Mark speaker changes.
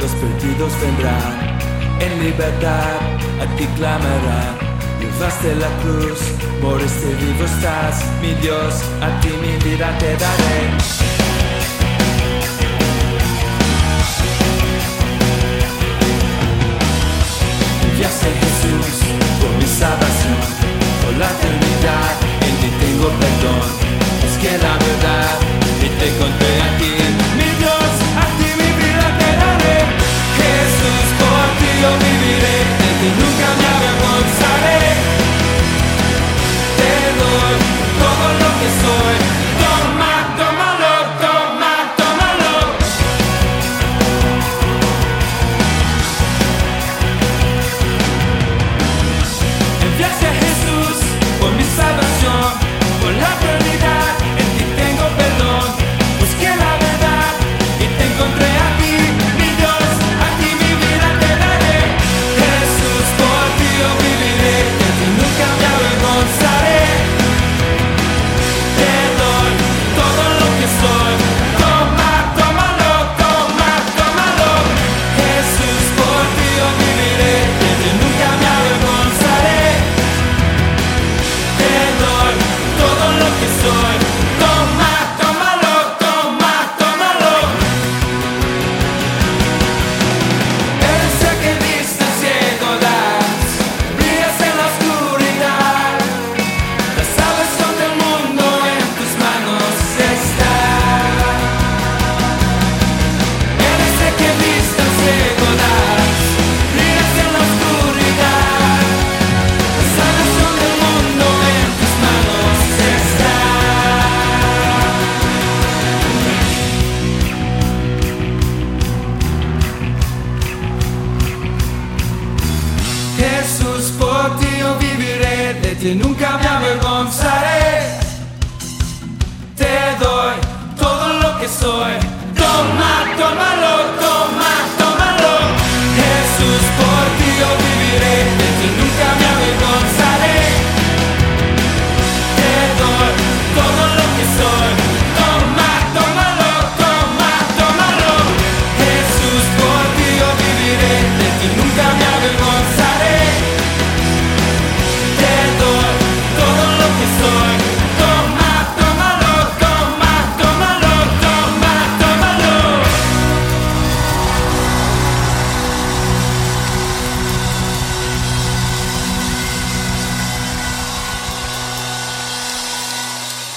Speaker 1: los perdidos vendrán, en libertad a ti clamarán. Llevaste la cruz, moriste vivo estás, mi Dios, a ti mi vida te daré. Ti nunca me avergonzaré. Te doy todo lo que soy. Toma, tómalo.